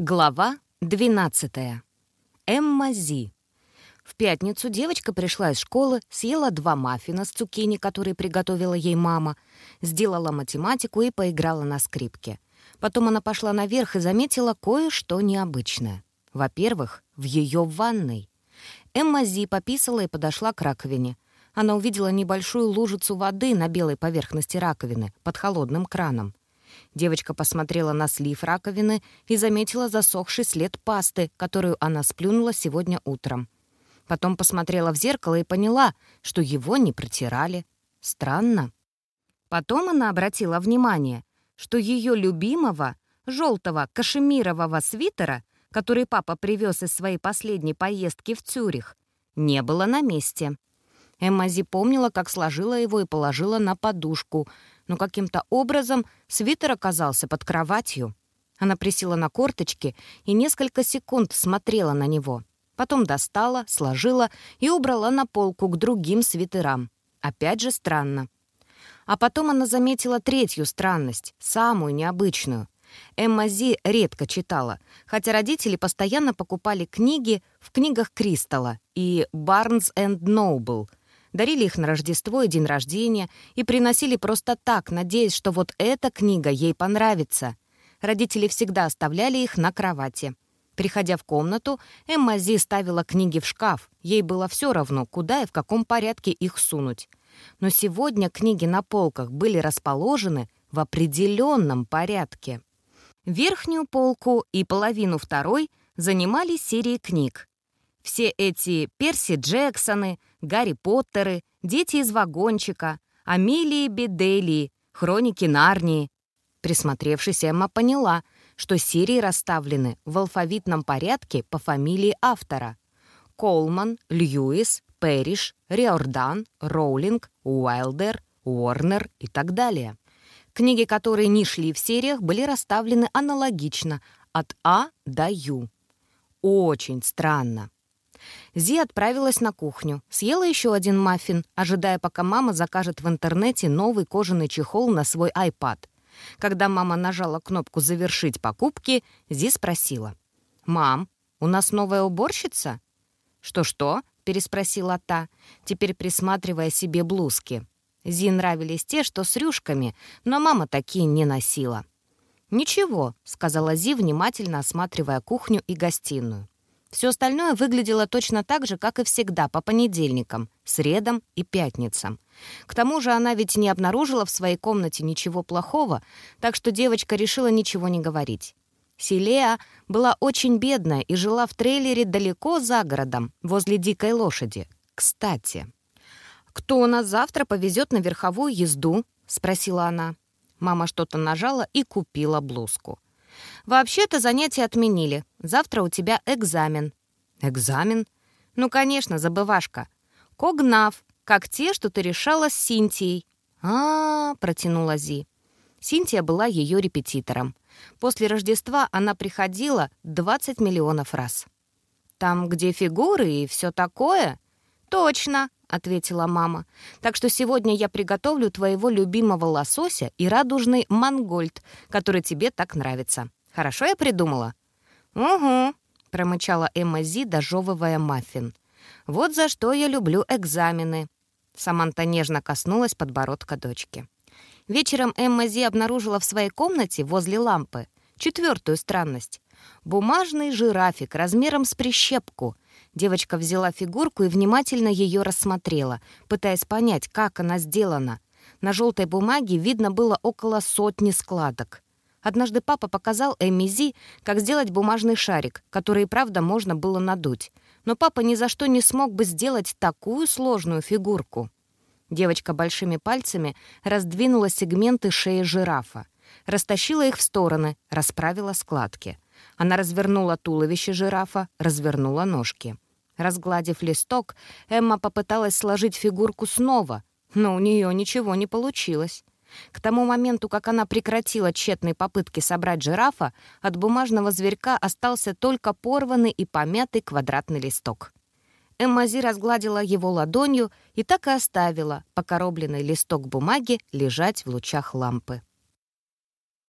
Глава 12. Эмма Зи. В пятницу девочка пришла из школы, съела два маффина с цукини, которые приготовила ей мама, сделала математику и поиграла на скрипке. Потом она пошла наверх и заметила кое-что необычное. Во-первых, в ее ванной. Эмма Зи пописала и подошла к раковине. Она увидела небольшую лужицу воды на белой поверхности раковины под холодным краном. Девочка посмотрела на слив раковины и заметила засохший след пасты, которую она сплюнула сегодня утром. Потом посмотрела в зеркало и поняла, что его не протирали. Странно. Потом она обратила внимание, что ее любимого, желтого кашемирового свитера, который папа привез из своей последней поездки в Цюрих, не было на месте. Эммази помнила, как сложила его и положила на подушку, но каким-то образом свитер оказался под кроватью. Она присела на корточки и несколько секунд смотрела на него. Потом достала, сложила и убрала на полку к другим свитерам. Опять же странно. А потом она заметила третью странность, самую необычную. Эмма Зи редко читала, хотя родители постоянно покупали книги в книгах Кристалла и Barnes and Noble — дарили их на Рождество и день рождения и приносили просто так, надеясь, что вот эта книга ей понравится. Родители всегда оставляли их на кровати. Приходя в комнату, Эмма Зи ставила книги в шкаф. Ей было все равно, куда и в каком порядке их сунуть. Но сегодня книги на полках были расположены в определенном порядке. Верхнюю полку и половину второй занимали серии книг. Все эти Перси Джексоны, Гарри Поттеры, Дети из вагончика, Амелии Беделии, Хроники Нарнии. Присмотревшись, Эмма поняла, что серии расставлены в алфавитном порядке по фамилии автора. Колман, Льюис, Пэриш, Риордан, Роулинг, Уайлдер, Уорнер и так далее. Книги, которые не шли в сериях, были расставлены аналогично, от А до Ю. Очень странно. Зи отправилась на кухню, съела еще один маффин, ожидая, пока мама закажет в интернете новый кожаный чехол на свой iPad. Когда мама нажала кнопку «Завершить покупки», Зи спросила. «Мам, у нас новая уборщица?» «Что-что?» — переспросила та, теперь присматривая себе блузки. Зи нравились те, что с рюшками, но мама такие не носила. «Ничего», — сказала Зи, внимательно осматривая кухню и гостиную. Все остальное выглядело точно так же, как и всегда, по понедельникам, средам и пятницам. К тому же она ведь не обнаружила в своей комнате ничего плохого, так что девочка решила ничего не говорить. Селеа была очень бедная и жила в трейлере далеко за городом, возле дикой лошади. Кстати, «Кто у нас завтра повезет на верховую езду?» — спросила она. Мама что-то нажала и купила блузку. «Вообще-то занятия отменили. Завтра у тебя экзамен». «Экзамен?» «Ну, конечно, забывашка. Когнав, как те, что ты решала с Синтией». А, -а, -а протянула Зи. Синтия была ее репетитором. После Рождества она приходила 20 миллионов раз. «Там, где фигуры и все такое?» «Точно», — ответила мама. «Так что сегодня я приготовлю твоего любимого лосося и радужный мангольд, который тебе так нравится. Хорошо я придумала?» «Угу», — промычала Эмма Зи, дожевывая маффин. «Вот за что я люблю экзамены». Саманта нежно коснулась подбородка дочки. Вечером Эмма Зи обнаружила в своей комнате возле лампы четвертую странность. Бумажный жирафик размером с прищепку — Девочка взяла фигурку и внимательно ее рассмотрела, пытаясь понять, как она сделана. На желтой бумаге видно было около сотни складок. Однажды папа показал Эмизи, как сделать бумажный шарик, который, правда, можно было надуть. Но папа ни за что не смог бы сделать такую сложную фигурку. Девочка большими пальцами раздвинула сегменты шеи жирафа, растащила их в стороны, расправила складки. Она развернула туловище жирафа, развернула ножки. Разгладив листок, Эмма попыталась сложить фигурку снова, но у нее ничего не получилось. К тому моменту, как она прекратила тщетные попытки собрать жирафа, от бумажного зверька остался только порванный и помятый квадратный листок. Эммази разгладила его ладонью и так и оставила покоробленный листок бумаги лежать в лучах лампы.